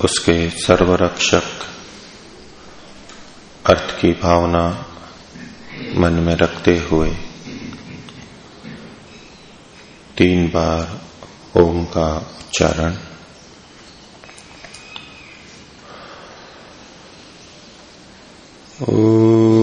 उसके सर्वरक्षक अर्थ की भावना मन में रखते हुए तीन बार ओम का उच्चारण। धर्म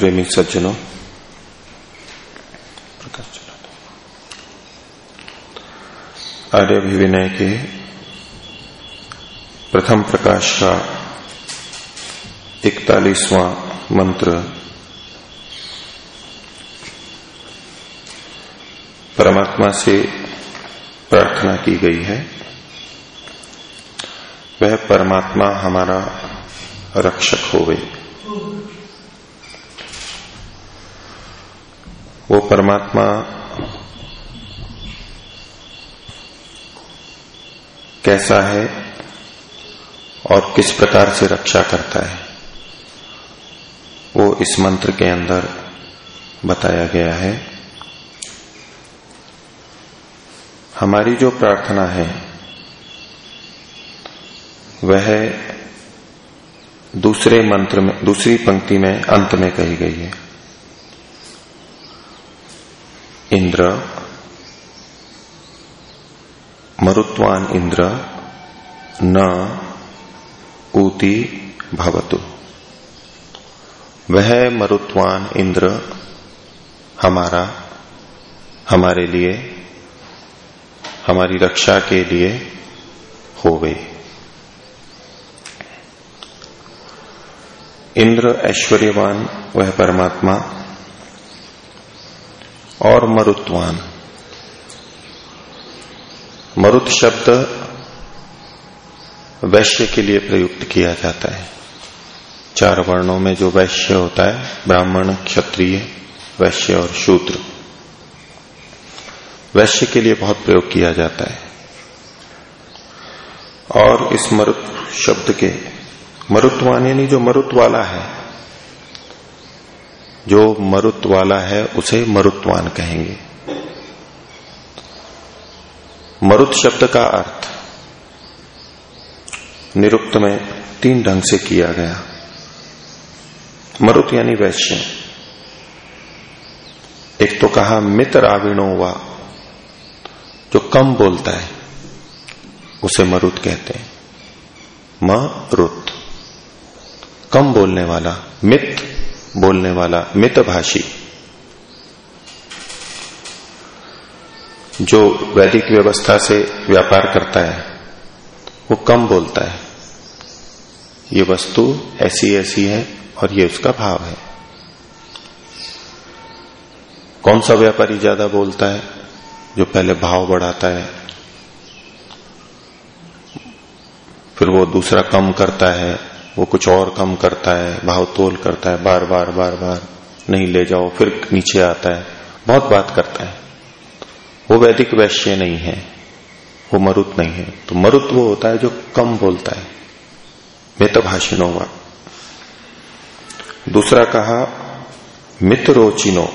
प्रेमी सज्जनों। आर्य विनय के प्रथम प्रकाश का इकतालीसवां मंत्र परमात्मा से प्रार्थना की गई है। वह परमात्मा हमारा रक्षक हो वो परमात्मा कैसा है और किस प्रकार से रक्षा करता है, वो इस मंत्र के अंदर बताया गया है। हमारी जो प्रार्थना है, वह दूसरे मंत्र में, दूसरी पंक्ति में, अंत में कही गई है। इंद्र, मरुत्वान इंद्र, न, ऊति भवतु। वह मरुत्वान इंद्र हमारा, हमारे लिए, हमारी रक्षा के लिए हो गई इंद्र ऐश्वर्यवान, वह परमात्मा और मरुत्वान। मरुत शब्द वैश्य के लिए प्रयुक्त किया जाता है। चार वर्णों में जो वैश्य होता है, ब्राह्मण, क्षत्रिय, वैश्य और शूद्र। वैश्य के लिए बहुत प्रयोग किया जाता है। और इस मरुत शब्द के, मरुत्वान यानी जो मरुत वाला है जो मरुत वाला है, उसे मरुत्वान कहेंगे। मरुत शब्द का अर्थ निरुक्त में तीन ढंग से किया गया। मरुत यानी वैश्य। एक तो कहा, मित राविणो वा, जो कम बोलता है, उसे मरुत कहते हैं। मरुत। कम बोलने वाला, मित। बोलने वाला मितभाषी। जो वैदिक व्यवस्था से व्यापार करता है, वो कम बोलता है। ये वस्तु ऐसी ऐसी है और ये उसका भाव है। कौन सा व्यापारी ज़्यादा बोलता है, जो पहले भाव बढ़ाता है, फिर वो दूसरा कम करता है वो कुछ और कम करता है, भाव तोल करता है बार बार बार बार नहीं ले जाओ, फिर नीचे आता है। बहुत बात करता है। वो वैदिक वैश्य नहीं है, वो मरुत नहीं है। तो मरुत वो होता है जो कम बोलता है। मितभाषिणो व दूसरा कहा मित्रोचिनो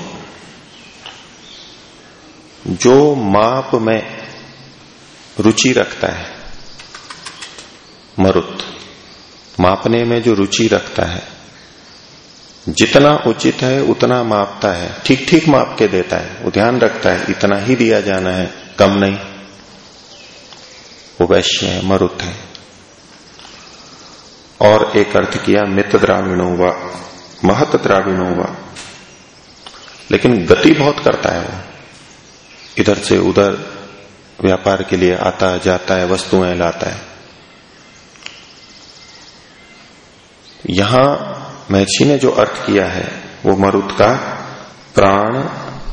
जो माप में रुचि रखता है, मरुत। मापने में जो रुचि रखता है, जितना उचित है, उतना मापता है ठीक ठीक माप के देता है, वो ध्यान रखता है, इतना ही दिया जाना है, कम नहीं। वो वैश्य है, मरुत है। और एक अर्थ किया, मित द्राविणो व, महत द्राविणो व। लेकिन गति बहुत करता है वो। इधर से उधर, व्यापार के लिए आता, जाता है, वस्तुएँ लाता है। यहाँ महर्षि ने जो अर्थ किया है, वो मरुत का प्राण,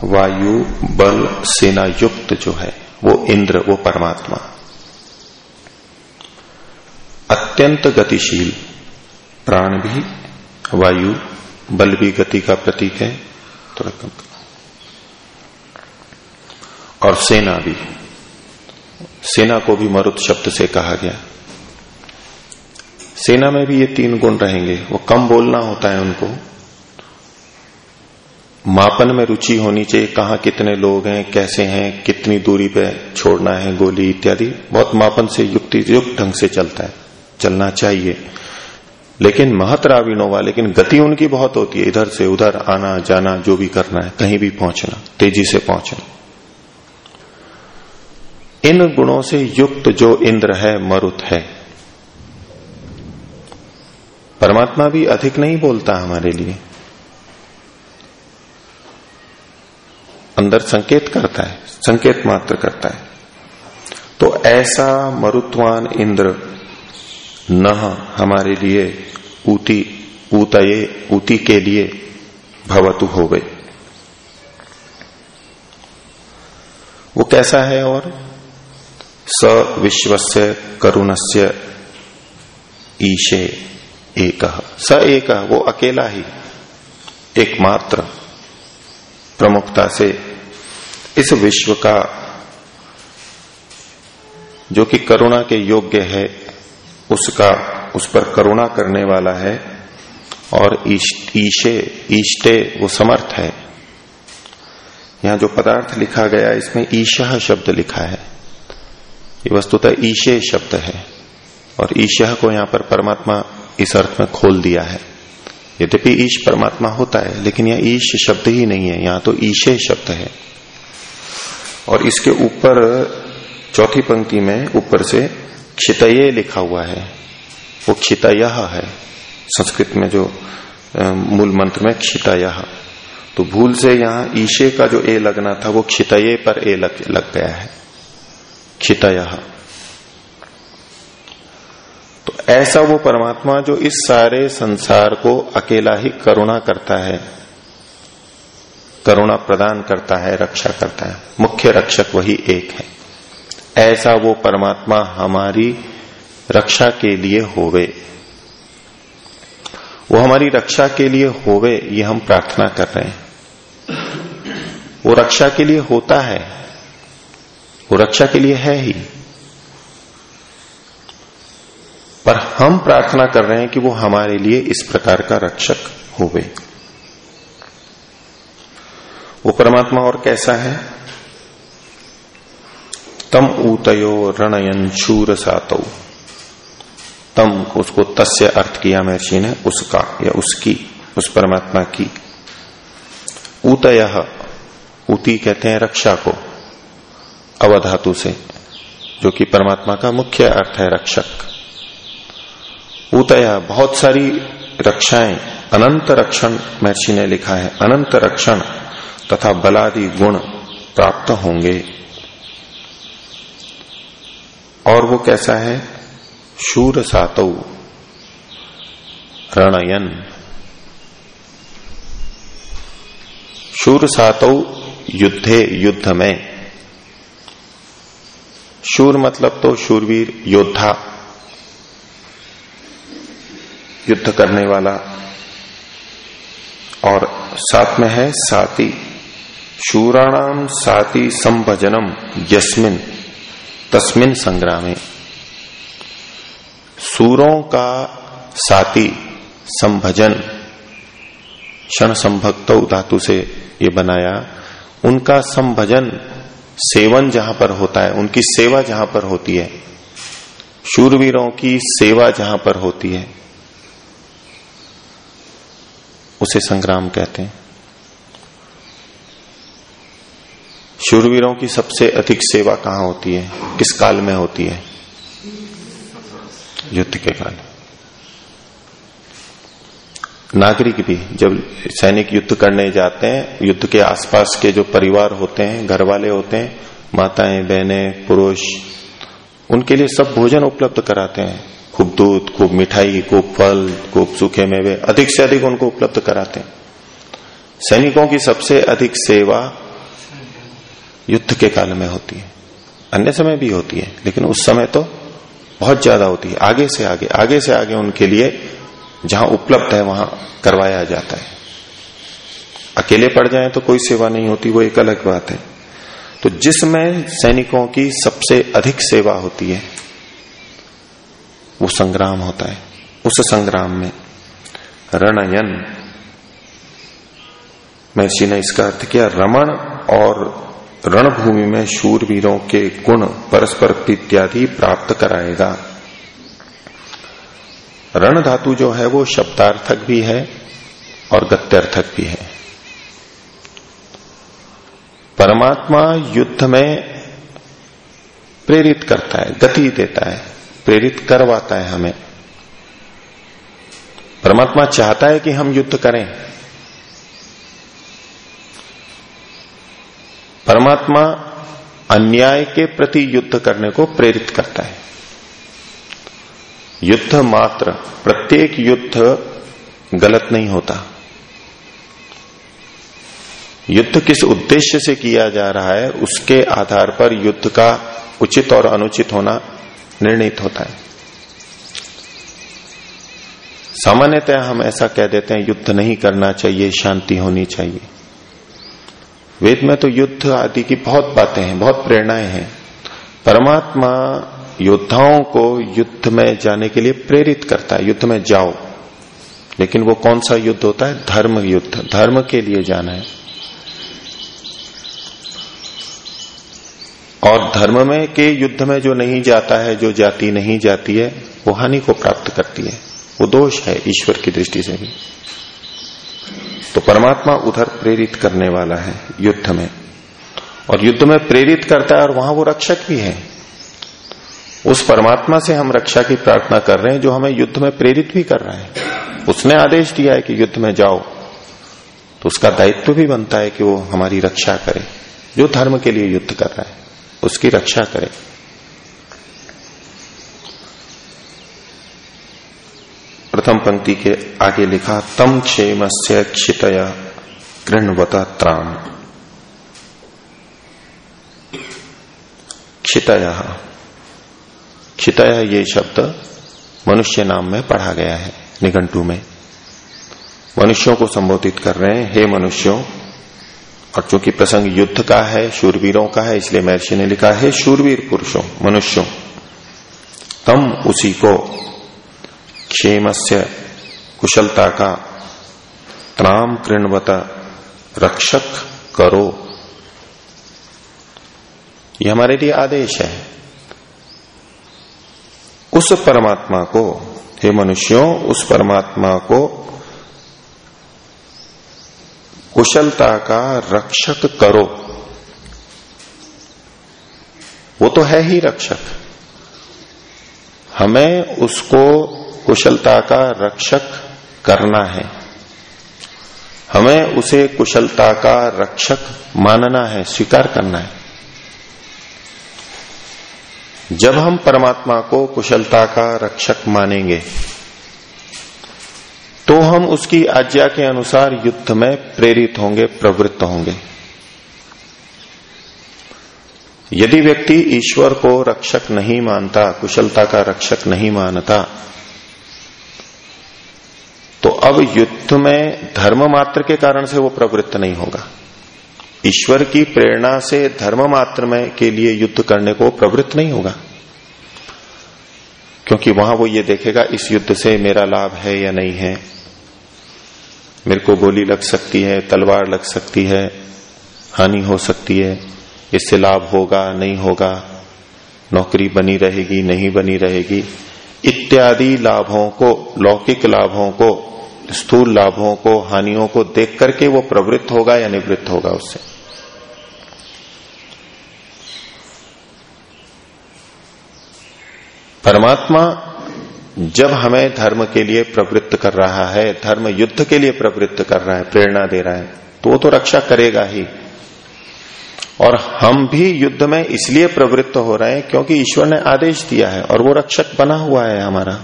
वायु, बल, सेना युक्त जो है, वो इंद्र, वो परमात्मा। अत्यंत गतिशील प्राण भी, वायु, बल भी गति का प्रतीक है, थोड़ा कम और सेना भी। सेना को भी मरुत शब्द से कहा गया। सेना में भी ये तीन गुण रहेंगे। वो कम बोलना होता है उनको। मापन में रुचि होनी चाहिए, कहा कितने लोग हैं, कैसे हैं, कितनी दूरी पे छोड़ना है, गोली इत्यादि। बहुत मापन से युक्ति युक्त ढंग से चलता है। चलना चाहिए। लेकिन महतराविनोवा लेकिन गति उनकी बहुत होती है। इधर से उधर आना, जाना, जो भी करना है, कहीं भी पहुँचना, तेज़ी से पहुँचना। इन गुणों से युक्त जो इंद्र है, मरुत है। परमात्मा भी अधिक नहीं बोलता हमारे लिए। अंदर संकेत करता है, संकेत मात्र करता है। तो ऐसा मरुत्वान इंद्र न हमारे लिए ऊती ऊतये, ऊती के लिए भवतु हो गए। वो कैसा है और? स विश्वस्य करुणस्य ईशे। एक। स एक, वो अकेला ही। एकमात्र प्रमुखता से इस विश्व का, जो कि करुणा के योग्य है, उसका, उस पर करुणा करने वाला है और ईशे ईष्टे वो समर्थ है। यहाँ जो पदार्थ लिखा गया, इसमें ईशा शब्द लिखा है। ये वस्तुतः ईशे शब्द है और ईशा को यहाँ पर परमात्मा इस अर्थ में खोल दिया है। यद्यपि ईश परमात्मा होता है लेकिन यह ईश शब्द ही नहीं है यहाँ तो ईशे शब्द है। और इसके ऊपर चौथी पंक्ति में ऊपर से क्षितये लिखा हुआ है। वो क्षितय है। संस्कृत में जो मूल मंत्र में क्षितय। तो भूल से यहाँ ईशे का जो ए लगना था वो क्षितये पर ए लग, लग गया है। क्षितय। ऐसा वो परमात्मा जो इस सारे संसार को अकेला ही करुणा करता है, करुणा प्रदान करता है, रक्षा करता है। मुख्य रक्षक वही एक है। ऐसा वो परमात्मा हमारी रक्षा के लिए होवे। वो हमारी रक्षा के लिए होवे, ये हम प्रार्थना कर रहे हैं। वो रक्षा के लिए होता है। वो रक्षा के लिए है ही। पर हम प्रार्थना कर रहे हैं कि वो हमारे लिए इस प्रकार का रक्षक होवे। वो परमात्मा और कैसा है? तम ऊतयो रणयन शूर सातौ। तम उसको तस्य अर्थ किया महर्षि ने, उसका या उसकी, उस परमात्मा की। ऊतय, ऊती कहते हैं रक्षा को, अवधातु से, जो कि परमात्मा का मुख्य अर्थ है रक्षक। ऊतय, बहुत सारी रक्षाएँ, अनंत रक्षण महर्षि ने लिखा है, अनंत रक्षण तथा बलादि गुण प्राप्त होंगे। और वो कैसा है? शूर सातौ, रणयन। शूर सातौ, युद्धे युद्ध में शूर मतलब तो शूरवीर, योद्धा। युद्ध करने वाला और साथ में है साती। शूराणाम साती संभजनम यस्मिन, तस्मिन संग्रामे। सूरों का साती संभजन क्षण संभक्त धातु से ये बनाया। उनका संभजन सेवन जहाँ पर होता है, उनकी सेवा जहाँ पर होती है। शूरवीरों की सेवा जहाँ पर होती है। उसे संग्राम कहते हैं। शूरवीरों की सबसे अधिक सेवा कहाँ होती है? किस काल में होती है? युद्ध के काल। नागरिक भी जब सैनिक युद्ध करने जाते हैं, युद्ध के आसपास के जो परिवार होते हैं घर वाले होते हैं, माताएँ, बहनें, पुरुष, उनके लिए सब भोजन उपलब्ध कराते हैं। खूब दूध, खूब मिठाई, खूब फल, खूब सूखे मेवे अधिक से अधिक उनको उपलब्ध कराते हैं। सैनिकों की सबसे अधिक सेवा युद्ध के काल में होती है। अन्य समय भी होती है, लेकिन उस समय तो बहुत ज़्यादा होती है। आगे से आगे आगे से आगे उनके लिए जहाँ उपलब्ध है, वहाँ करवाया जाता है। अकेले पड़ जाए तो कोई सेवा नहीं होती, वो एक अलग बात है। तो जिसमें सैनिकों की सबसे अधिक सेवा होती है वो संग्राम होता है। उस संग्राम में रणयन महर्षि ने इसका अर्थ किया, रमण और रणभूमि में शूरवीरों के गुण परस्पर इत्यादि प्राप्त कराएगा। रण धातु जो है वो शब्दार्थक भी है और गत्यर्थक भी है। परमात्मा युद्ध में प्रेरित करता है, गति देता है। प्रेरित करवाता है हमें। परमात्मा चाहता है कि हम युद्ध करें। परमात्मा अन्याय के प्रति युद्ध करने को प्रेरित करता है। युद्ध मात्र, प्रत्येक युद्ध गलत नहीं होता। युद्ध किस उद्देश्य से किया जा रहा है, उसके आधार पर युद्ध का उचित और अनुचित होना निर्णित होता है। सामान्यतः हम ऐसा कह देते हैं, युद्ध नहीं करना चाहिए, शांति होनी चाहिए। वेद में तो युद्ध आदि की बहुत बातें हैं, बहुत प्रेरणाएँ हैं। परमात्मा योद्धाओं को युद्ध में जाने के लिए प्रेरित करता है, युद्ध में जाओ। लेकिन वो कौन सा युद्ध होता है? धर्म युद्ध, धर्म के लिए जाना है। और धर्म में के युद्ध में जो नहीं जाता है, जो जाति नहीं जाती है, वो हानि को प्राप्त करती है। वो दोष है ईश्वर की दृष्टि से भी। तो परमात्मा उधर प्रेरित करने वाला है युद्ध में। और युद्ध में प्रेरित करता है और वहाँ वो रक्षक भी है। उस परमात्मा से हम रक्षा की प्रार्थना कर रहे हैं, जो हमें युद्ध में प्रेरित भी कर रहा है। उसने आदेश दिया है कि युद्ध में जाओ। तो उसका दायित्व भी बनता है कि वो हमारी रक्षा करे, जो धर्म के लिए युद्ध कर रहा है। उसकी रक्षा करें। प्रथम पंक्ति के आगे लिखा, तम क्षेम से क्षितया कृणवत त्राम क्षितया। क्षितया ये शब्द मनुष्य नाम में पढ़ा गया है, निघंटू में। मनुष्यों को संबोधित कर रहे हैं, हे मनुष्यों और चूँकि प्रसंग युद्ध का है, शूरवीरों का है, इसलिए महर्षि ने लिखा, है शूरवीर पुरुषों, मनुष्यों, तम उसी को क्षेम से कुशलता का त्राम कृणवत रक्षक करो। यह हमारे लिए आदेश है। उस परमात्मा को, हे मनुष्यों, उस परमात्मा को कुशलता का रक्षक करो। वो तो है ही रक्षक। हमें उसको कुशलता का रक्षक करना है। हमें उसे कुशलता का रक्षक मानना है, स्वीकार करना है। जब हम परमात्मा को कुशलता का रक्षक मानेंगे तो हम उसकी आज्ञा के अनुसार युद्ध में प्रेरित होंगे, प्रवृत्त होंगे। यदि व्यक्ति ईश्वर को रक्षक नहीं मानता, कुशलता का रक्षक नहीं मानता तो अब युद्ध में धर्म मात्र के कारण से वो प्रवृत्त नहीं होगा। ईश्वर की प्रेरणा से धर्म मात्र में के लिए युद्ध करने को प्रवृत्त नहीं होगा। क्योंकि वहाँ वो ये देखेगा, इस युद्ध से मेरा लाभ है या नहीं है? मेरे को गोली लग सकती है, तलवार लग सकती है, हानि हो सकती है, इससे लाभ होगा, नहीं होगा? नौकरी बनी रहेगी, नहीं बनी रहेगी? इत्यादि लाभों को, लौकिक लाभों को, स्थूल लाभों को, हानियों को देख करके वो प्रवृत्त होगा या निवृत्त होगा उससे? परमात्मा जब हमें धर्म के लिए प्रवृत्त कर रहा है, धर्म युद्ध के लिए प्रवृत्त कर रहा है, प्रेरणा दे रहा है तो वो तो रक्षा करेगा ही। और हम भी युद्ध में इसलिए प्रवृत्त हो रहे हैं क्योंकि ईश्वर ने आदेश दिया है और वो रक्षक बना हुआ है हमारा।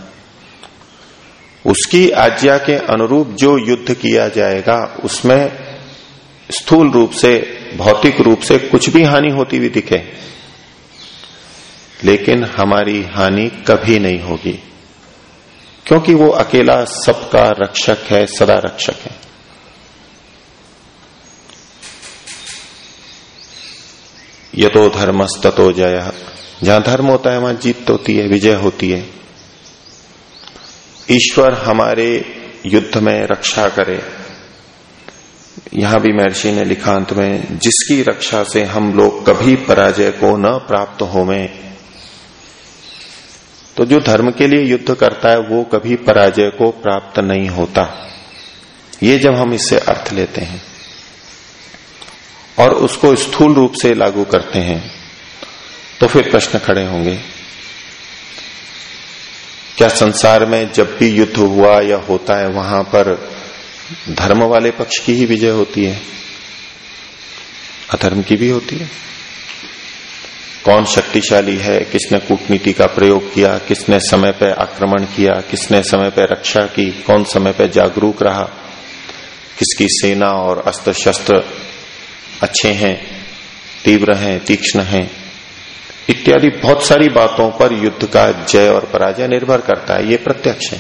उसकी आज्ञा के अनुरूप जो युद्ध किया जाएगा, उसमें स्थूल रूप से, भौतिक रूप से कुछ भी हानि होती हुई दिखे। लेकिन हमारी हानि कभी नहीं होगी, क्योंकि वो अकेला सबका रक्षक है, सदा रक्षक है। ये तो धर्मस्ततो जय। जहाँ धर्म होता है, वहाँ जीत होती है, विजय होती है। ईश्वर हमारे युद्ध में रक्षा करे। यहाँ भी महर्षि ने लिखा अंत में, जिसकी रक्षा से हम लोग कभी पराजय को न प्राप्त होवे तो जो धर्म के लिए युद्ध करता है, वो कभी पराजय को प्राप्त नहीं होता। ये जब हम इससे अर्थ लेते हैं और उसको स्थूल रूप से लागू करते हैं तो फिर प्रश्न खड़े होंगे, क्या संसार में जब भी युद्ध हुआ या होता है, वहाँ पर धर्म वाले पक्ष की ही विजय होती है? अधर्म की भी होती है। कौन शक्तिशाली है, किसने कूटनीति का प्रयोग किया, किसने समय पर आक्रमण किया, किसने समय पर रक्षा की, कौन समय पर जागरूक रहा, किसकी सेना और अस्त्र शस्त्र अच्छे हैं, तीव्र हैं, तीक्ष्ण हैं, इत्यादि बहुत सारी बातों पर युद्ध का जय और पराजय निर्भर करता है, ये प्रत्यक्ष है।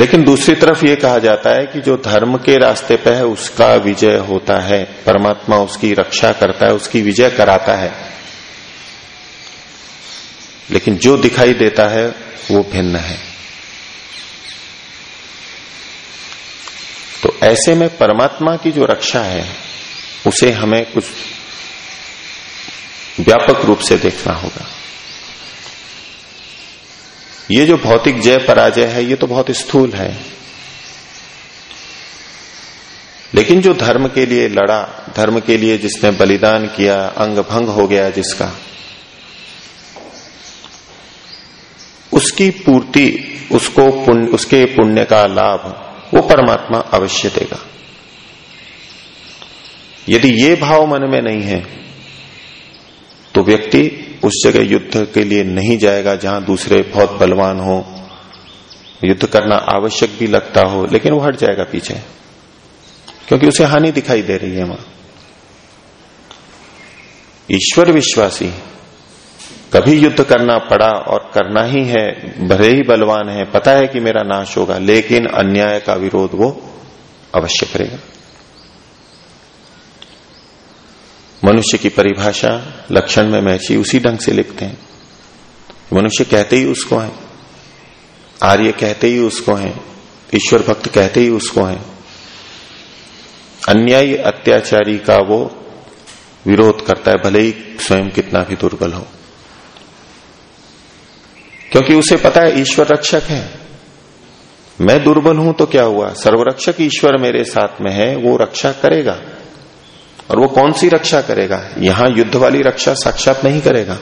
लेकिन दूसरी तरफ़ ये कहा जाता है कि जो धर्म के रास्ते पे है, उसका विजय होता है। परमात्मा उसकी रक्षा करता है, उसकी विजय कराता है। लेकिन जो दिखाई देता है, वो भिन्न है। तो ऐसे में परमात्मा की जो रक्षा है, उसे हमें कुछ व्यापक रूप से देखना होगा। ये जो भौतिक जय पराजय है, ये तो बहुत स्थूल है। लेकिन जो धर्म के लिए लड़ा, धर्म के लिए जिसने बलिदान किया, अंग भंग हो गया जिसका, उसकी पूर्ति, उसको पुण्य, उसके पुण्य का लाभ वो परमात्मा अवश्य देगा। यदि ये भाव मन में नहीं है तो व्यक्ति उस जगह युद्ध के लिए नहीं जाएगा जहाँ दूसरे बहुत बलवान हो। युद्ध करना आवश्यक भी लगता हो, लेकिन वो हट जाएगा पीछे। क्योंकि उसे हानि दिखाई दे रही है वहाँ। ईश्वर विश्वासी, कभी युद्ध करना पड़ा और करना ही है, भले ही बलवान है, पता है कि मेरा नाश होगा, लेकिन अन्याय का विरोध वो अवश्य करेगा। मनुष्य की परिभाषा लक्षण में महर्षि उसी ढंग से लिखते हैं। मनुष्य कहते ही उसको है। आर्य कहते ही उसको है। ईश्वर भक्त कहते ही उसको है। अन्यायी अत्याचारी का वो विरोध करता है, भले ही स्वयं कितना भी दुर्बल हो। क्योंकि उसे पता है ईश्वर रक्षक है। मैं दुर्बल हूँ तो क्या हुआ? सर्वरक्षक ईश्वर मेरे साथ में है, वो रक्षा करेगा। और वो कौन सी रक्षा करेगा? यहाँ युद्ध वाली रक्षा साक्षात नहीं करेगा।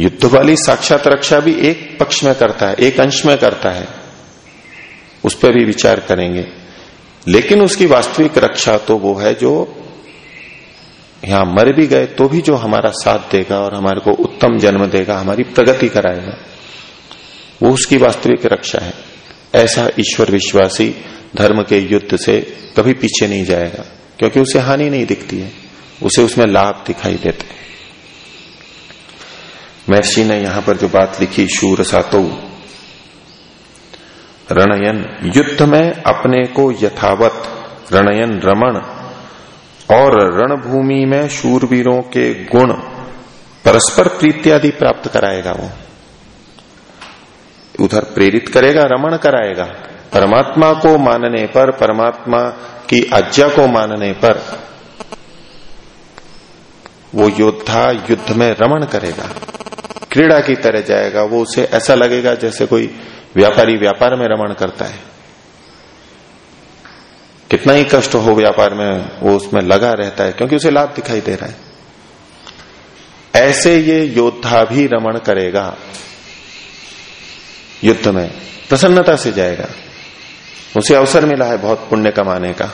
युद्ध वाली साक्षात रक्षा भी एक पक्ष में करता है, एक अंश में करता है। उस पर भी विचार करेंगे। लेकिन उसकी वास्तविक रक्षा तो वो है जो यहाँ मर भी गए तो भी जो हमारा साथ देगा और हमारे को उत्तम जन्म देगा, हमारी प्रगति कराएगा। वो उसकी वास्तविक रक्षा है। ऐसा ईश्वर विश्वासी धर्म के युद्ध से कभी पीछे नहीं जाएगा, क्योंकि उसे हानि नहीं दिखती है, उसे उसमें लाभ दिखाई देते महर्षि ने यहाँ पर जो बात लिखी, शूर सातो, रणयन, युद्ध में अपने को यथावत रणयन रमण और रणभूमि में शूरवीरों के गुण परस्पर प्रीत्यादि प्राप्त कराएगा वो। उधर प्रेरित करेगा, रमण कराएगा। परमात्मा को मानने पर, परमात्मा की आज्ञा को मानने पर वो योद्धा युद्ध में रमण करेगा। क्रीड़ा की तरह जाएगा, वो उसे ऐसा लगेगा जैसे कोई व्यापारी व्यापार में रमण करता है। कितना ही कष्ट हो व्यापार में, वो उसमें लगा रहता है, क्योंकि उसे लाभ दिखाई दे रहा है। ऐसे ये योद्धा भी रमण करेगा। युद्ध में, प्रसन्नता से जाएगा। उसे अवसर मिला है बहुत पुण्य कमाने का,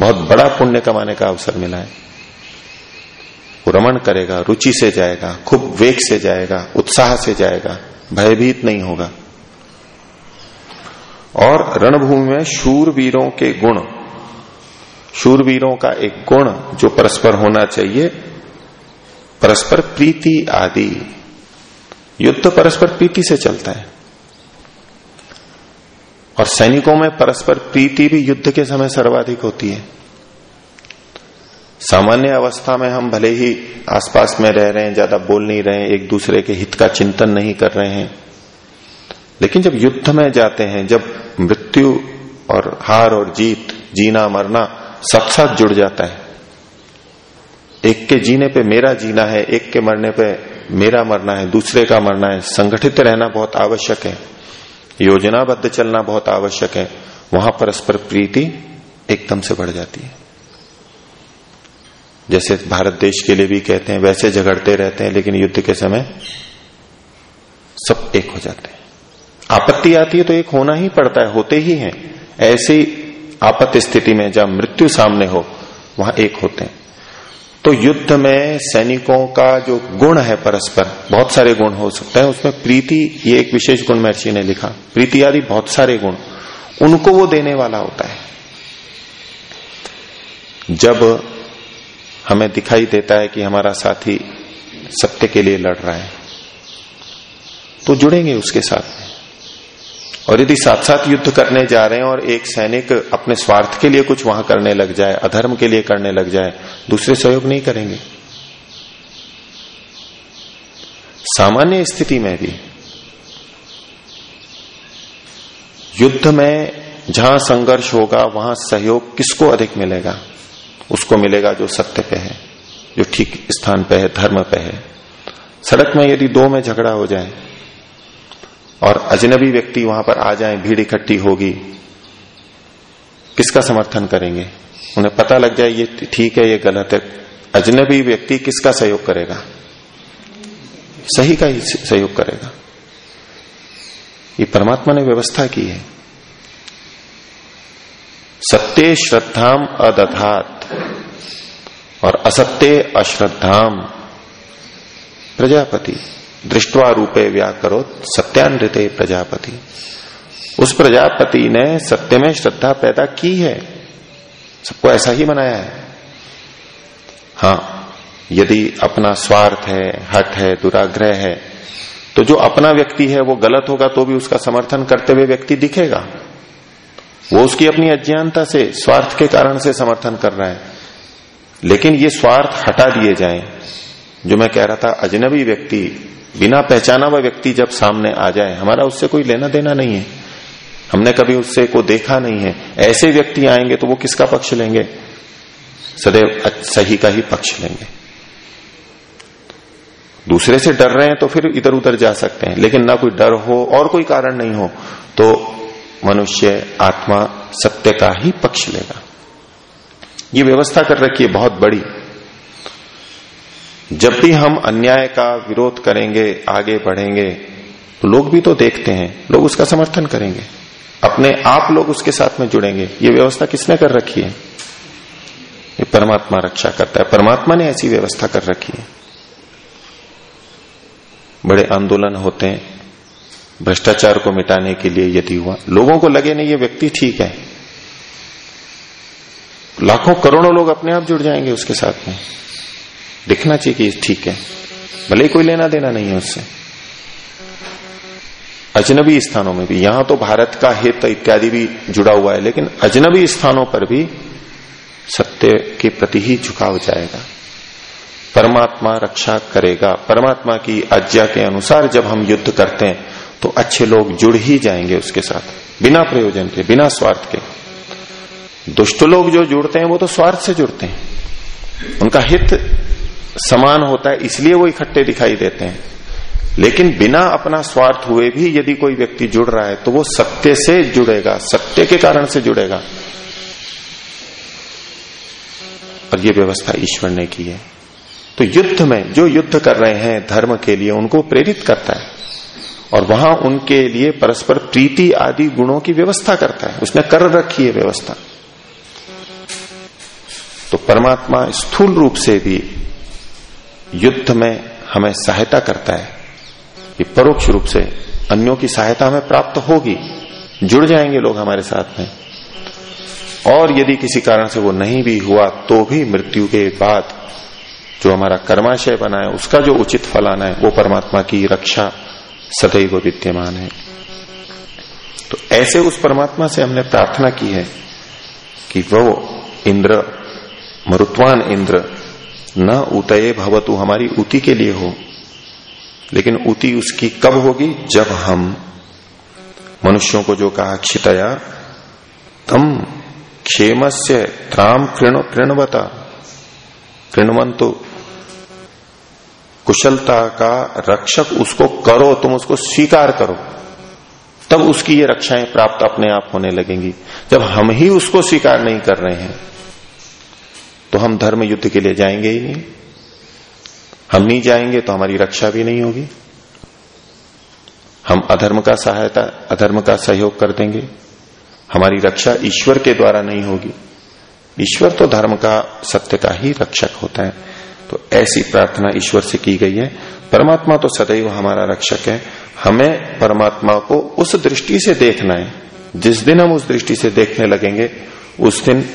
बहुत बड़ा पुण्य कमाने का अवसर मिला है। वो रमण करेगा, रुचि से जाएगा, खूब वेग से जाएगा, उत्साह से जाएगा, भयभीत नहीं होगा। और रणभूमि में शूरवीरों के गुण, शूरवीरों का एक गुण जो परस्पर होना चाहिए, परस्पर प्रीति आदि। युद्ध परस्पर प्रीति से चलता है। और सैनिकों में परस्पर प्रीति भी युद्ध के समय सर्वाधिक होती है। सामान्य अवस्था में हम भले ही आसपास में रह रहे हैं, ज़्यादा बोल नहीं रहे एक दूसरे के हित का चिंतन नहीं कर रहे हैं। लेकिन जब युद्ध में जाते हैं, जब मृत्यु और हार और जीत, जीना, मरना सब साथ जुड़ जाता है। एक के जीने पे मेरा जीना है, एक के मरने पे मेरा मरना है, दूसरे का मरना है। संगठित रहना बहुत आवश्यक है। योजनाबद्ध चलना बहुत आवश्यक है। वहाँ परस्पर प्रीति एकदम से बढ़ जाती है। जैसे भारत देश के लिए भी कहते हैं, वैसे झगड़ते रहते हैं, लेकिन युद्ध के समय सब एक हो जाते हैं। आपत्ति आती है तो एक होना ही पड़ता है, होते ही हैं। ऐसी आपत्ति स्थिति में जब मृत्यु सामने हो, वहाँ एक होते हैं। तो युद्ध में सैनिकों का जो गुण है परस्पर, बहुत सारे गुण हो सकते हैं। उसमें प्रीति, ये एक विशेष गुण महर्षि ने लिखा। प्रीति आदि बहुत सारे गुण, उनको वो देने वाला होता है। जब हमें दिखाई देता है कि हमारा साथी सत्य के लिए लड़ रहा है तो जुड़ेंगे उसके साथ। और यदि साथ साथ युद्ध करने जा रहे हैं और एक सैनिक अपने स्वार्थ के लिए कुछ वहाँ करने लग जाए, अधर्म के लिए करने लग जाए, दूसरे सहयोग नहीं करेंगे। सामान्य स्थिति में भी युद्ध में जहाँ संघर्ष होगा, वहाँ सहयोग किसको अधिक मिलेगा? उसको मिलेगा जो सत्य पे है, जो ठीक स्थान पे है, धर्म पे है। सड़क में यदि दो में झगड़ा हो जाए और अजनबी व्यक्ति वहाँ पर आ जाए, भीड़ इकट्ठी होगी। किसका समर्थन करेंगे? उन्हें पता लग जाए, ये ठीक है, ये गलत है। अजनबी व्यक्ति किसका सहयोग करेगा? सही का ही सहयोग करेगा। ये परमात्मा ने व्यवस्था की है। सत्य श्रद्धाम अदधात और असत्य अश्रद्धाम। प्रजापति। दृष्टवा रूपे व्याकरो सत्यान्वित प्रजापति। उस प्रजापति ने सत्य में श्रद्धा पैदा की है। सबको ऐसा ही बनाया है। हाँ यदि अपना स्वार्थ है हट है, दुराग्रह है तो जो अपना व्यक्ति है, वो गलत होगा तो भी उसका समर्थन करते हुए व्यक्ति दिखेगा। वो उसकी अपनी अज्ञानता से, स्वार्थ के कारण से समर्थन कर रहा है। लेकिन ये स्वार्थ हटा दिए जाए। जो मैं कह रहा था, अजनबी व्यक्ति बिना पहचाना हुआ व्यक्ति जब सामने आ जाए, हमारा उससे कोई लेना देना नहीं है। हमने कभी उससे को देखा नहीं है। ऐसे व्यक्ति आएँगे तो वो किसका पक्ष लेंगे? सदैव सही का ही पक्ष लेंगे। दूसरे से डर रहे हैं तो फिर इधर उधर जा सकते हैं, लेकिन ना कोई डर हो और कोई कारण नहीं हो तो मनुष्य आत्मा सत्य का ही पक्ष लेगा। ये व्यवस्था कर रखी है, बहुत बड़ी। जब भी हम अन्याय का विरोध करेंगे, आगे बढ़ेंगे तो लोग भी तो देखते हैं, लोग उसका समर्थन करेंगे। अपने आप लोग उसके साथ में जुड़ेंगे। ये व्यवस्था किसने कर रखी है? ये परमात्मा रक्षा करता है। परमात्मा ने ऐसी व्यवस्था कर रखी है। बड़े आंदोलन होते हैं भ्रष्टाचार को मिटाने के लिए यदि हुआ। लोगों को लगे नहीं, ये व्यक्ति ठीक है। लाखों करोड़ों लोग अपने आप जुड़ जाएँगे उसके साथ में। दिखना चाहिए कि ठीक है। भले कोई लेना देना नहीं है उससे। अजनबी स्थानों में भी। यहाँ तो भारत का हित इत्यादि भी जुड़ा हुआ है, लेकिन अजनबी स्थानों पर भी सत्य के प्रति ही झुकाव जाएगा। परमात्मा रक्षा करेगा। परमात्मा की आज्ञा के अनुसार जब हम युद्ध करते हैं तो अच्छे लोग जुड़ ही जाएँगे उसके साथ। बिना प्रयोजन के, बिना स्वार्थ के। दुष्ट लोग जो जुड़ते हैं, वो तो स्वार्थ से जुड़ते हैं। उनका हित समान होता है, इसलिए वो इकट्ठे दिखाई देते हैं। लेकिन बिना अपना स्वार्थ हुए भी यदि कोई व्यक्ति जुड़ रहा है तो वो सत्य से जुड़ेगा, सत्य के कारण से जुड़ेगा। और ये व्यवस्था ईश्वर ने की है। तो युद्ध में जो युद्ध कर रहे हैं धर्म के लिए, उनको प्रेरित करता है। और वहाँ उनके लिए परस्पर प्रीति आदि गुणों की व्यवस्था करता है। उसने कर रखी है व्यवस्था। तो परमात्मा स्थूल रूप से भी युद्ध में हमें सहायता करता है कि परोक्ष रूप से अन्यों की सहायता हमें प्राप्त होगी। जुड़ जाएँगे लोग हमारे साथ में। और यदि किसी कारण से वो नहीं भी हुआ तो भी मृत्यु के बाद जो हमारा कर्माशय बना है, उसका जो उचित फल आना है, वो परमात्मा की रक्षा सदैव विद्यमान है। तो ऐसे उस परमात्मा से हमने प्रार्थना की है कि वो इंद्र, मरुत्वान इंद्र न उतये भवतु, हमारी उति के लिए हो। लेकिन उति उसकी कब होगी? जब हम मनुष्यों को जो कहा क्षितया, तम क्षेम से त्राम कृण कृणवता। कृणवंतु, कुशलता का रक्षक उसको करो, तुम उसको स्वीकार करो। तब उसकी ये रक्षाएँ प्राप्त अपने आप होने लगेंगी। जब हम ही उसको स्वीकार नहीं कर रहे हैं तो हम धर्म युद्ध के लिए जाएँगे ही नहीं। हम नहीं जाएँगे तो हमारी रक्षा भी नहीं होगी। हम अधर्म का सहायता, अधर्म का सहयोग कर देंगे। हमारी रक्षा ईश्वर के द्वारा नहीं होगी। ईश्वर तो धर्म का, सत्य का ही रक्षक होता है। तो ऐसी प्रार्थना ईश्वर से की गई है। परमात्मा तो सदैव हमारा रक्षक है। हमें परमात्मा को उस दृष्टि से देखना है। जिस दिन हम उस दृष्टि से देखने लगेंगे, उस दिन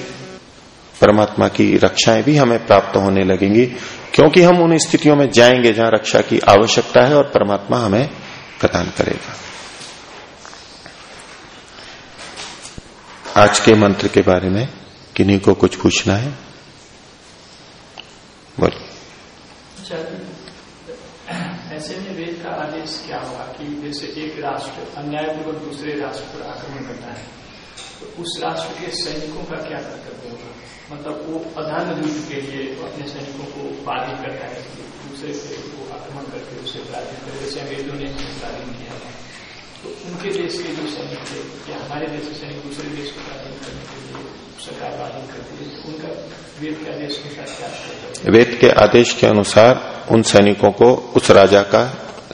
परमात्मा की रक्षाएँ भी हमें प्राप्त होने लगेंगी, क्योंकि हम उन स्थितियों में जाएँगे जहाँ रक्षा की आवश्यकता है और परमात्मा हमें प्रदान करेगा। आज के मंत्र के बारे में किन्हीं को कुछ पूछना है? बोलिए। ऐसे में वेद का आदेश क्या होगा कि जैसे एक राष्ट्र अन्यायपूर्वक दूसरे राष्ट्र पर आक्रमण करता है तो उस राष्ट्र के सैनिकों का क्या कर्तव्य? मतलब वो अधर्म युद्ध के लिए अपने सैनिकों को बाधित करता है, दूसरे से वो आक्रमण करके उसे बाधित करे जैसे अंग्रेज़ों ने प्राधीन किया है। तो उनके देश के जो सैनिक थे, या हमारे देश के सैनिक दूसरे देश को प्राधीन करने के लिए सरकार बाधित करती है तो उनका वेद के आदेश के साथ क्या वेद के आदेश के अनुसार उन सैनिकों को उस राजा का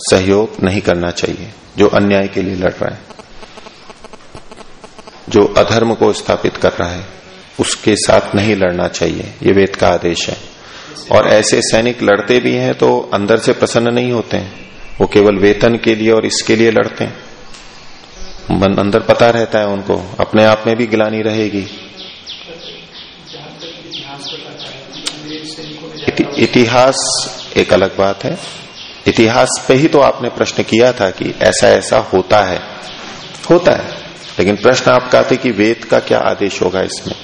सहयोग नहीं करना चाहिए, जो अन्याय के लिए लड़ रहा है, जो अधर्म को स्थापित कर रहा है। उसके साथ नहीं लड़ना चाहिए। ये वेद का आदेश है। और ऐसे सैनिक लड़ते भी हैं तो अंदर से प्रसन्न नहीं होते हैं। वो केवल वेतन के लिए और इसके लिए लड़ते हैं। अंदर पता रहता है उनको। अपने आप में भी गिलानी रहेगी। इतिहास एक अलग बात है। इतिहास पे ही तो आपने प्रश्न किया था कि ऐसा ऐसा होता है। होता है। लेकिन प्रश्न आपका थे कि वेद का क्या आदेश होगा इसमें?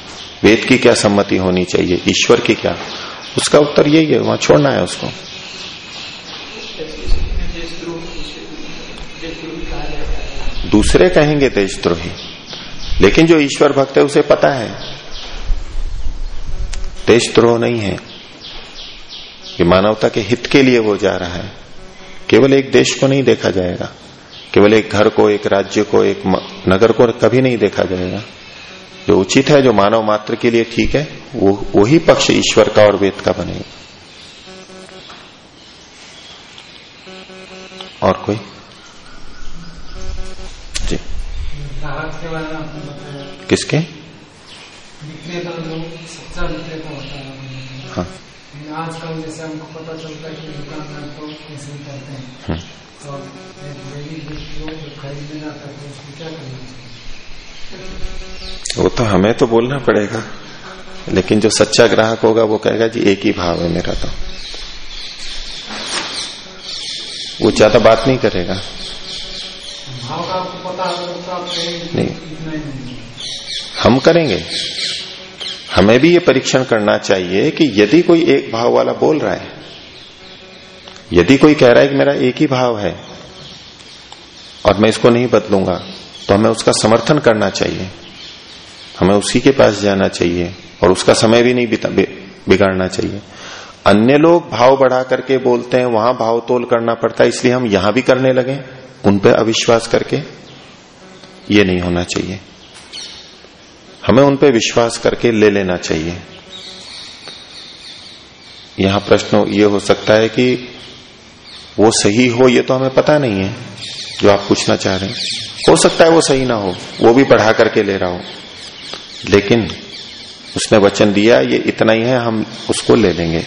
वेद की क्या सम्मति होनी चाहिए? ईश्वर की क्या? उसका उत्तर यही है, वहाँ छोड़ना है उसको। दूसरे कहेंगे देशद्रोही। लेकिन जो ईश्वर भक्त है, उसे पता है। देशद्रोह नहीं है। कि मानवता के हित के लिए वो जा रहा है। केवल एक देश को नहीं देखा जाएगा। केवल एक घर को एक राज्य को एक नगर को कभी नहीं देखा जाएगा। जो उचित है जो मानव मात्र के लिए ठीक है वो वही पक्ष ईश्वर का और वेद का बनेगा। और कोई? जी। किसके? है। हाँ। आजकल जैसे हमको पता चलता है कि दुकानदार तो ऐसे करते हैं। हम्म। तो खरीदने जाता है तो उसको क्या करना वो तो हमें तो बोलना पड़ेगा। लेकिन जो सच्चा ग्राहक होगा वो कहेगा जी एक ही भाव है मेरा तो। वो ज़्यादा बात नहीं करेगा। भाव का आपको पता है तो नहीं। नहीं हम करेंगे। हमें भी ये परीक्षण करना चाहिए कि यदि कोई एक भाव वाला बोल रहा है, यदि कोई कह रहा है कि मेरा एक ही भाव है और मैं इसको नहीं बदलूँगा तो हमें उसका समर्थन करना चाहिए। हमें उसी के पास जाना चाहिए और उसका समय भी नहीं बिगाड़ना चाहिए। अन्य लोग भाव बढ़ा करके बोलते हैं, वहाँ भाव तोल करना पड़ता है, इसलिए हम यहाँ भी करने लगे, उन पर अविश्वास करके। ये नहीं होना चाहिए। हमें उन पे विश्वास करके ले लेना चाहिए। यहाँ प्रश्न ये हो सकता है कि वो सही हो, ये तो हमें पता नहीं है, जो आप पूछना चाह रहे हैं। हो सकता है वो सही ना हो, वो भी पढ़ा करके ले रहा हो। लेकिन उसने वचन दिया, ये इतना ही है, हम उसको ले लेंगे।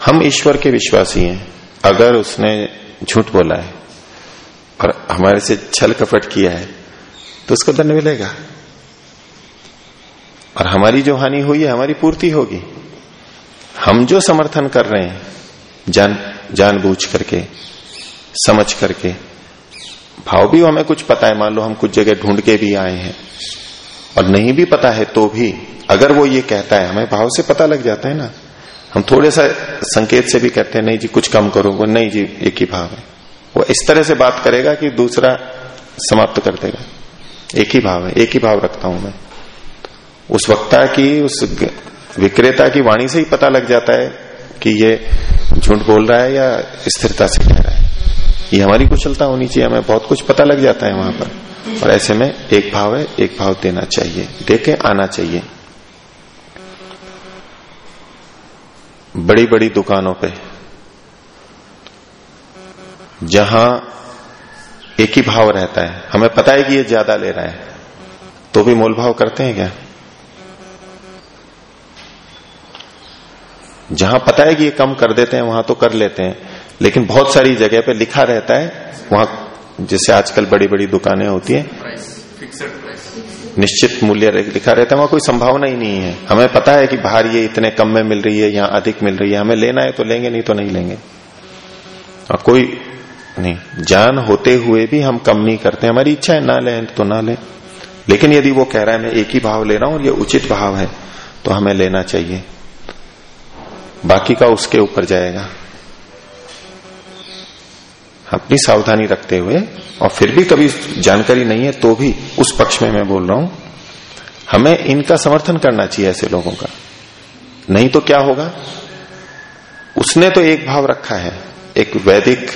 हम ईश्वर के विश्वासी हैं, अगर उसने झूठ बोला है और हमारे से छल कपट किया है तो उसको दंड मिलेगा। और हमारी जो हानि हुई है, हमारी पूर्ति होगी। हम जो समर्थन कर रहे हैं, जान, जानबूझ करके, समझ करके, भाव भी हमें कुछ पता है। मान लो हम कुछ जगह ढूंढ के भी आए हैं और नहीं भी पता है तो भी अगर वो ये कहता है, हमें भाव से पता लग जाता है ना। हम थोड़े सा संकेत से भी कहते हैं, नहीं जी, कुछ कम करो, वो नहीं जी, एक ही भाव है। वो इस तरह से बात करेगा कि दूसरा समाप्त कर देगा। एक ही भाव है, एक ही भाव रखता हूँ मैं। उस वक्ता की, उस विक्रेता की वाणी से ही पता लग जाता है कि ये झूठ बोल रहा है या स्थिरता से कह रहा है। ये हमारी कुशलता होनी चाहिए, हमें बहुत कुछ पता लग जाता है वहाँ पर। और ऐसे में एक भाव है, एक भाव देना चाहिए, देके आना चाहिए। बड़ी बड़ी दुकानों पे, जहाँ एक ही भाव रहता है। हमें पता है कि ये ज़्यादा ले रहा है। तो भी मोल भाव करते हैं क्या? जहाँ पता है कि ये कम कर देते हैं वहाँ तो कर लेते हैं। लेकिन बहुत सारी जगह पे लिखा रहता है वहाँ जैसे आजकल बड़ी बड़ी दुकानें होती है। निश्चित मूल्य लिखा रहता है वहाँ कोई संभावना ही नहीं है। हमें पता है कि बाहर ये इतने कम में मिल रही है यहाँ अधिक मिल रही है। हमें लेना है तो लेंगे नहीं तो नहीं लेंगे। और कोई नहीं जान होते हुए भी हम कम नहीं करते। हमारी इच्छा है ना लें तो ना लें। लेकिन यदि वो कह रहा है मैं एक ही भाव ले रहा हूँ और ये उचित भाव है तो हमें लेना चाहिए। बाकी का उसके ऊपर जाएगा। अपनी सावधानी रखते हुए और फिर भी कभी जानकारी नहीं है तो भी उस पक्ष में मैं बोल रहा हूँ हमें इनका समर्थन करना चाहिए ऐसे लोगों का। नहीं तो क्या होगा? उसने तो एक भाव रखा है एक वैदिक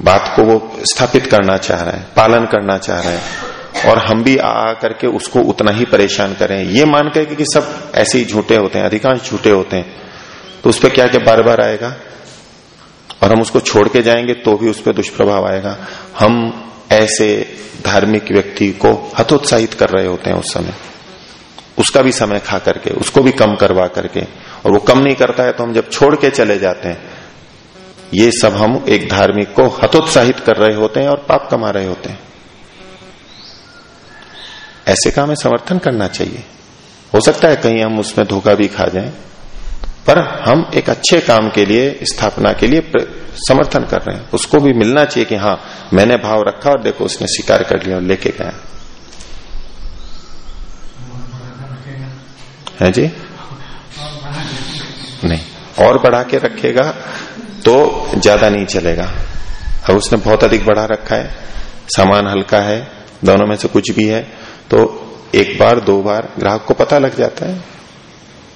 बात को वो स्थापित करना चाह रहा है पालन करना चाह रहा है और हम भी आ, करके उसको उतना ही परेशान करें। ये मान के कि सब ऐसे ही झूठे होते हैं अधिकांश झूठे होते हैं। तो उस पर क्या क्या बार बार आएगा? और हम उसको छोड़ के जाएँगे तो भी उस पर दुष्प्रभाव आएगा। हम ऐसे धार्मिक व्यक्ति को हतोत्साहित कर रहे होते हैं उस समय। उसका भी समय खा करके, उसको भी कम करवा करके। और वो कम नहीं करता है तो हम जब छोड़ के चले जाते हैं, ये सब हम एक धार्मिक को हतोत्साहित कर रहे होते हैं और पाप कमा रहे होते हैं। ऐसे का हमें समर्थन करना चाहिए। हो सकता है कहीं हम उसमें धोखा भी खा जाएँ। पर हम एक अच्छे काम के लिए, स्थापना के लिए समर्थन कर रहे हैं। उसको भी मिलना चाहिए कि हाँ मैंने भाव रखा और देखो उसने स्वीकार कर लिया और लेके गया है जी? नहीं। और बढ़ा के रखेगा तो ज़्यादा नहीं चलेगा। अब उसने बहुत अधिक बढ़ा रखा है। सामान हल्का है। दोनों में से कुछ भी है। तो एक बार, दो बार ग्राहक को पता लग जाता है।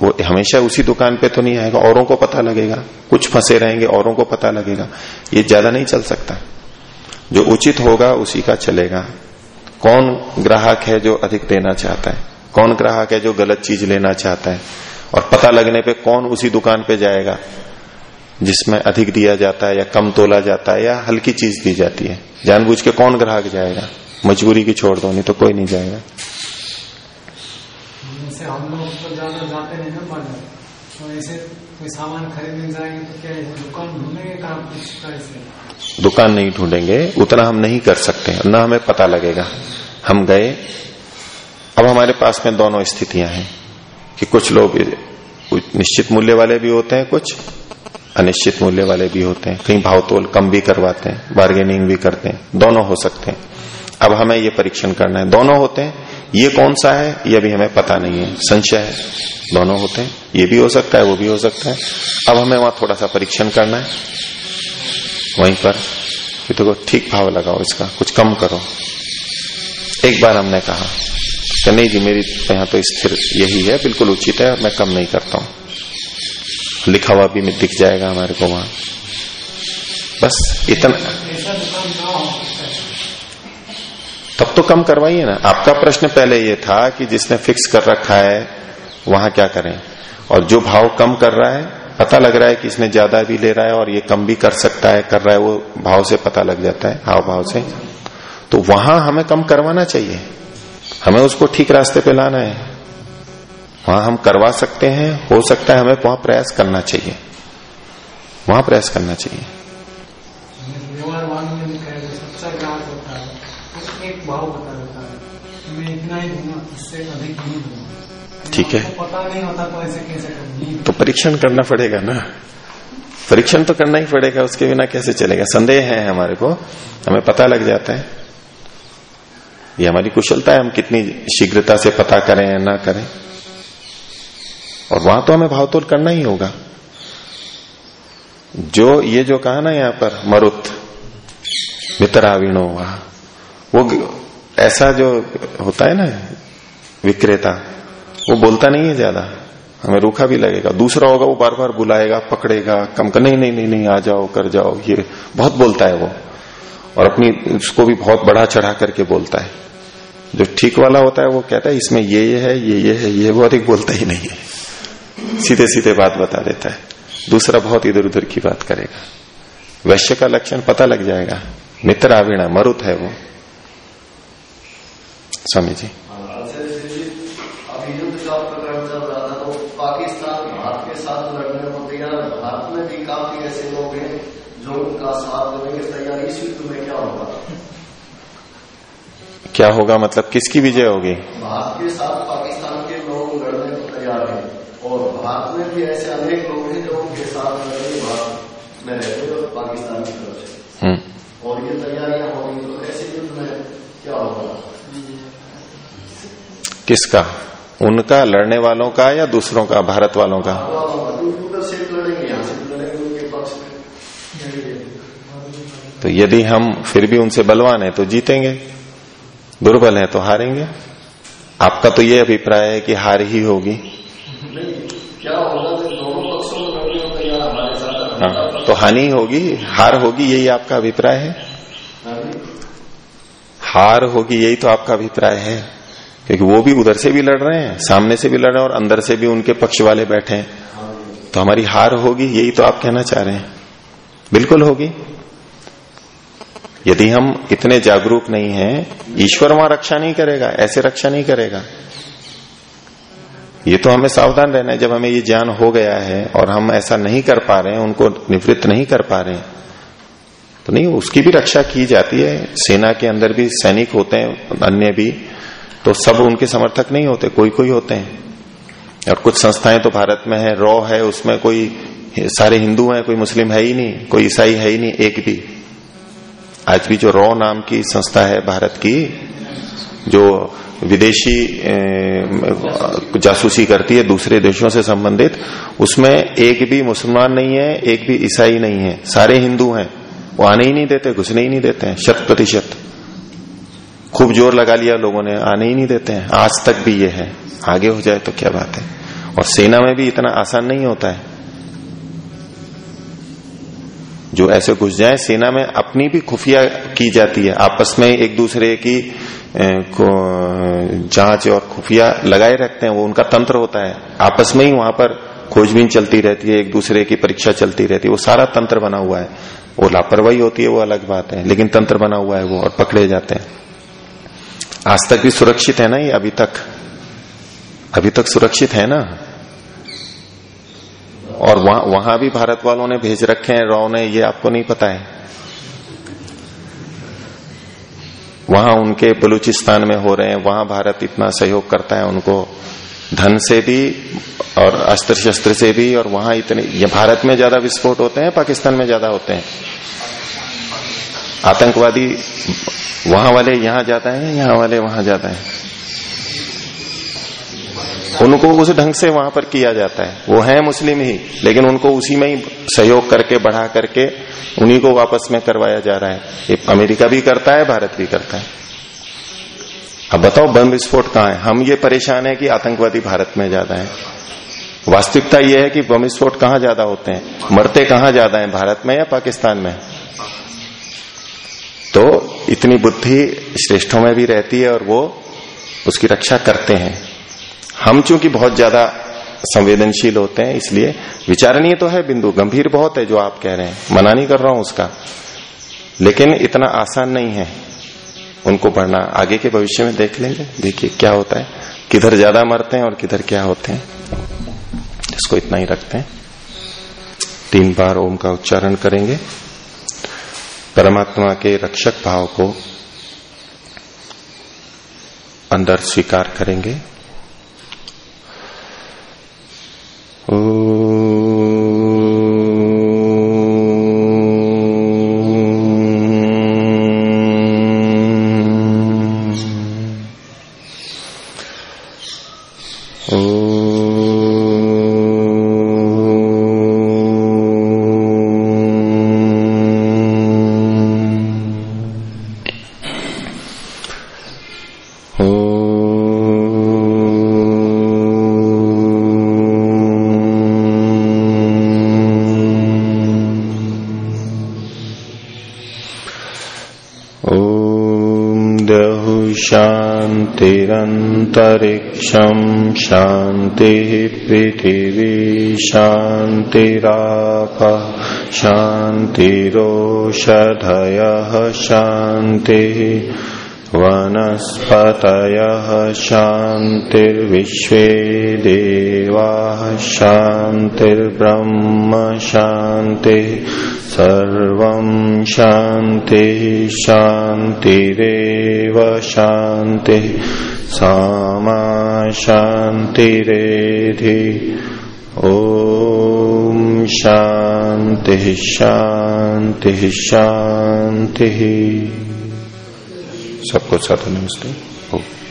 वो हमेशा उसी दुकान पे तो नहीं आएगा, औरों को पता लगेगा। कुछ फंसे रहेंगे, औरों को पता लगेगा। ये ज़्यादा नहीं चल सकता। जो उचित होगा, उसी का चलेगा। कौन ग्राहक है जो अधिक देना चाहता है? कौन ग्राहक है जो गलत चीज़ लेना चाहता है? और पता लगने पे कौन उसी दुकान पे जाएगा, जिसमें अधिक दिया जाता है या कम तोला जाता है या हल्की चीज़ दी जाती है? जानबूझ के कौन ग्राहक जाएगा? मजबूरी की छोड़ दो, नहीं तो कोई नहीं जाएगा। जैसे हम लोग तो ज़्यादा जाते नहीं ना बाज़ार। तो ऐसे कोई सामान खरीदने जाएँगे तो क्या दुकान ढूंढेंगे कहाँ कुछ ऐसे? दुकान नहीं ढूंढेंगे, उतना हम नहीं कर सकते। न हमें पता लगेगा। हम गए। अब हमारे पास में दोनों स्थितियाँ हैं कि कुछ लोग निश्चित मूल्य वाले भी होते हैं, कुछ अनिश्चित मूल्य वाले भी होते हैं। कहीं भाव तोल कम भी करवाते हैं बार्गेनिंग भी करते हैं। दोनों हो सकते हैं। अब हमें ये परीक्षण करना है। दोनों होते हैं। ये कौन सा है? ये भी हमें पता नहीं है। संशय है। दोनों होते हैं। ये भी हो सकता है, वो भी हो सकता है। अब हमें वहाँ थोड़ा सा परीक्षण करना है। वहीं पर। कि देखो, ठीक भाव लगाओ इसका। कुछ कम करो। एक बार हमने कहा, कि नहीं जी, मेरी यहाँ तो स्थिर यही है, बिल्कुल उचित है, मैं कम नहीं करता हूँ। लिखा हुआ भी दिख जाएगा हमारे को वहाँ। बस इतना तब तो कम करवाइए ना। आपका प्रश्न पहले ये था कि जिसने फिक्स कर रखा है, वहाँ क्या करें? और जो भाव कम कर रहा है, पता लग रहा है कि इसने ज़्यादा भी ले रहा है और ये कम भी कर सकता है, कर रहा है, वो भाव से पता लग जाता है हाव भाव से। तो वहाँ हमें कम करवाना चाहिए। हमें उसको ठीक रास्ते पे लाना है। वहाँ हम करवा सकते हैं, हो सकता है हमें वहाँ प्रयास करना चाहिए। वहाँ प्रयास करना चाहिए व्यवहारवान में लिखा है जो सच्चा ग्राहक होता है वो एक भाव बता देता है मैं इतना ही दूँगा इससे अधिक नहीं दूँगा। ठीक है। पता नहीं होता तो ऐसे कैसे करनी तो परीक्षण करना पड़ेगा ना? परीक्षण तो करना ही पड़ेगा उसके बिना कैसे चलेगा? संदेह है हमारे को हमें पता लग जाता है। ये हमारी कुशलता है हम कितनी शीघ्रता से पता करें या ना करें। और वहाँ तो हमें भावतोल करना ही होगा। जो ये जो कहा ना यहाँ पर मरुत मित्राविणो वहा वो ऐसा जो होता है ना, विक्रेता, वो बोलता नहीं है ज़्यादा। हमें रूखा भी लगेगा, दूसरा होगा वो बार बार बुलाएगा, पकड़ेगा, कम कर, नहीं नहीं नहीं नहीं, आ जाओ, कर जाओ, ये बहुत बोलता है वो। और अपनी उसको भी बहुत बढ़ा चढ़ा करके बोलता है। जो ठीक वाला होता है वो कहता है, इसमें ये ये है, ये ये है, ये वो अधिक बोलता ही नहीं है। सीधे सीधे बात बता देता है। दूसरा बहुत इधर उधर की बात करेगा। वैश्य का लक्षण पता लग जाएगा। मित्र आविणा, मरुत है वो। स्वामी जी पाकिस्तान भारत के साथ लड़ने को तैयार भारत में भी काफ़ी ऐसे लोग हैं जो उनका साथ युद्ध में क्या होगा? क्या होगा मतलब किसकी विजय होगी? भारत के साथ पाकिस्तान के लोग लड़ने को तैयार हैं और भारत में भी ऐसे अनेक लोग हैं जो उनके साथ लड़ने भारत में रहते पाकिस्तान की तरफ़ से और ये तैयारियाँ हो रही तो ऐसे युद्ध में क्या होगा? किसका? उनका लड़ने वालों का या दूसरों का भारत वालों का? लड़ेंगे उनके पक्ष में। तो यदि हम फिर भी उनसे बलवान है तो जीतेंगे। दुर्बल है तो हारेंगे। आपका तो ये अभिप्राय है कि हार ही होगी। नहीं क्या होगा कि दोनों पक्षों में लड़ने को तैयार हमारे साथ। हाँ, तो हानि होगी हार होगी यही आपका अभिप्राय है? हार होगी, यही तो आपका अभिप्राय है। क्योंकि वो भी उधर से भी लड़ रहे हैं, सामने से भी लड़ रहे हैं और अंदर से भी उनके पक्ष वाले बैठे हैं। तो हमारी हार होगी, यही तो आप कहना चाह रहे हैं। बिल्कुल होगी। यदि हम इतने जागरूक नहीं हैं, ईश्वर वहाँ रक्षा नहीं करेगा, ऐसे रक्षा नहीं करेगा। ये तो हमें सावधान रहना है, जब हमें ये ज्ञान हो गया है और हम ऐसा नहीं कर पा रहे हैं, उनको निवृत्त नहीं कर पा रहे हैं तो नहीं, उसकी भी रक्षा की जाती है। सेना के अंदर भी सैनिक होते हैं, अन्य भी। तो सब उनके समर्थक नहीं होते कोई कोई होते हैं। और कुछ संस्थाएँ तो भारत में है, रॉ है, उसमें कोई सारे हिंदू हैं, कोई मुस्लिम है ही नहीं, कोई ईसाई है ही नहीं, एक भी। आज भी जो रॉ नाम की संस्था है भारत की, जो विदेशी जासूसी करती है, दूसरे देशों से संबंधित, उसमें एक भी मुसलमान नहीं है, एक भी ईसाई नहीं है, सारे हिंदू हैं। वो आने ही नहीं देते, घुसने ही नहीं देते हैं, शत प्रतिशत। खूब ज़ोर लगा लिया लोगों ने, आने ही नहीं देते हैं। आज तक भी ये है। आगे हो जाए तो क्या बात है? और सेना में भी इतना आसान नहीं होता है। जो ऐसे घुस जाए, सेना में अपनी भी खुफिया की जाती है। आपस में एक दूसरे की जाँच और खुफिया लगाए रखते हैं। वो उनका तंत्र होता है। आपस में ही वहाँ पर खोजबीन चलती रहती है, एक दूसरे की परीक्षा चलती रहती है, वो सारा तंत्र बना हुआ है। वो लापरवाही होती है, वो अलग बात है, लेकिन तंत्र बना हुआ है वो और पकड़े जाते हैं। आज तक भी सुरक्षित है ना ये अभी तक? अभी तक सुरक्षित है ना? और वहाँ वहाँ भी भारत वालों ने भेज रखे हैं रॉ ने, ये आपको नहीं पता है। वहाँ उनके बलूचिस्तान में हो रहे हैं, वहाँ भारत इतना सहयोग करता है उनको। धन से भी और अस्त्र शस्त्र से भी और वहाँ इतने, ये भारत में ज़्यादा विस्फोट होते हैं, पाकिस्तान में ज़्यादा होते हैं? आतंकवादी वहाँ वाले यहाँ जाता है यहाँ वाले वहाँ जाता है? उनको उस ढंग से वहाँ पर किया जाता है। वो है मुस्लिम ही, लेकिन उनको उसी में ही सहयोग करके, बढ़ा करके उन्हीं को वापस में करवाया जा रहा है। अमेरिका भी करता है, भारत भी करता है। अब बताओ, बम विस्फोट कहाँ है? हम ये परेशान है कि आतंकवादी भारत में ज़्यादा है। वास्तविकता यह है कि बम विस्फोट कहाँ ज़्यादा होते हैं? मरते कहाँ ज़्यादा है? भारत में या पाकिस्तान में? तो इतनी बुद्धि श्रेष्ठों में भी रहती है और वो उसकी रक्षा करते हैं। हम चूँकि बहुत ज़्यादा संवेदनशील होते हैं, इसलिए विचारणीय तो है, बिंदु गंभीर बहुत है जो आप कह रहे हैं। मना नहीं कर रहा हूँ उसका। लेकिन इतना आसान नहीं है। उनको पढ़ना, आगे के भविष्य में देख लेंगे। देखिए क्या होता है। किधर ज़्यादा मरते हैं और किधर क्या होते हैं। इसको इतना ही रखते हैं। तीन बार ओम का उच्चारण करेंगे। परमात्मा के रक्षक भाव को अंदर स्वीकार करेंगे। ओ शान्तिरन्तरिक्षम् शान्तिः पृथिवी शान्तिराप शान्तिरोषधयः शान्तिः वनस्पतयः शान्तिर्विश्वे देवाः शान्तिर्ब्रह्म शान्तिः सर्वं शान्तिः शान्तिरेव शान्तिः सामा शान्तिरेधि ॐ शांति शांति शांति। सबको साथ नमस्ते।